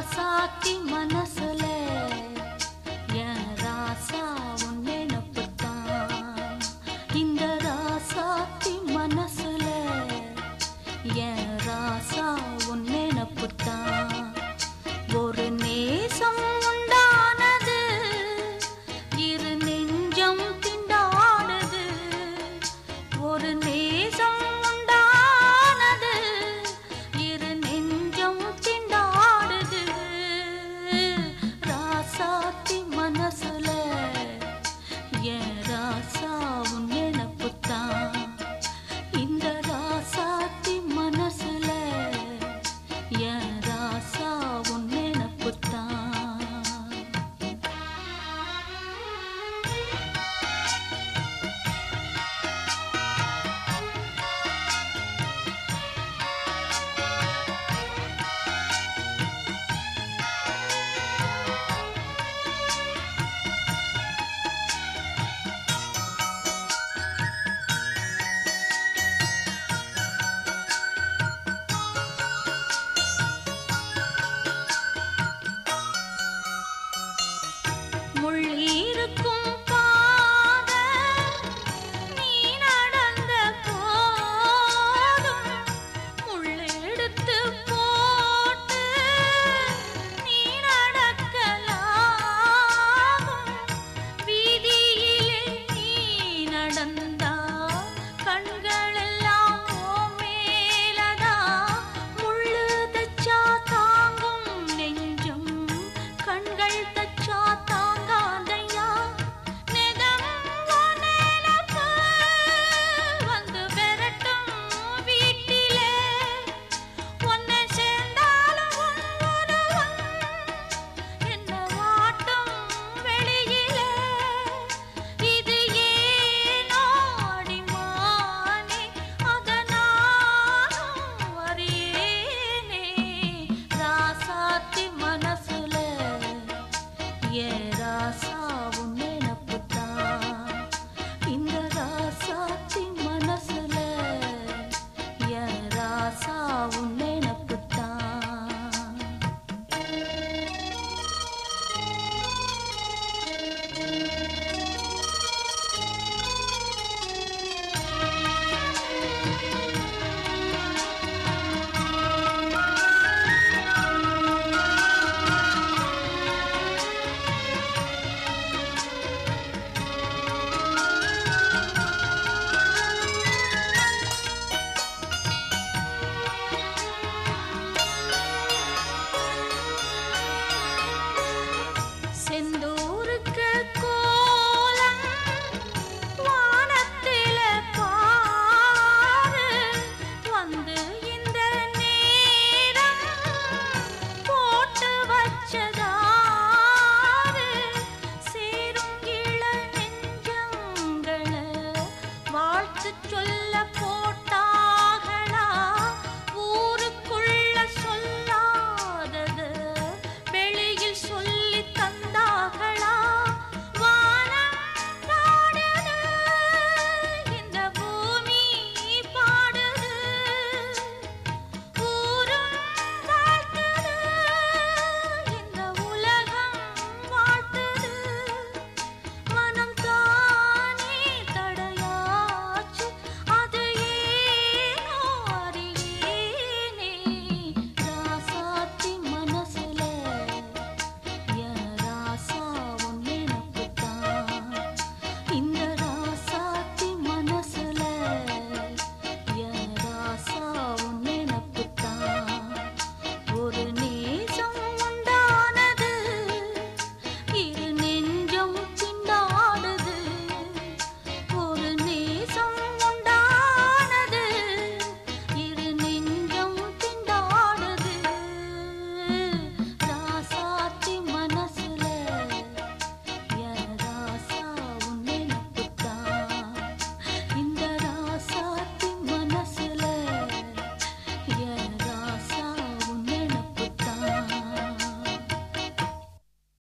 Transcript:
साति मनस्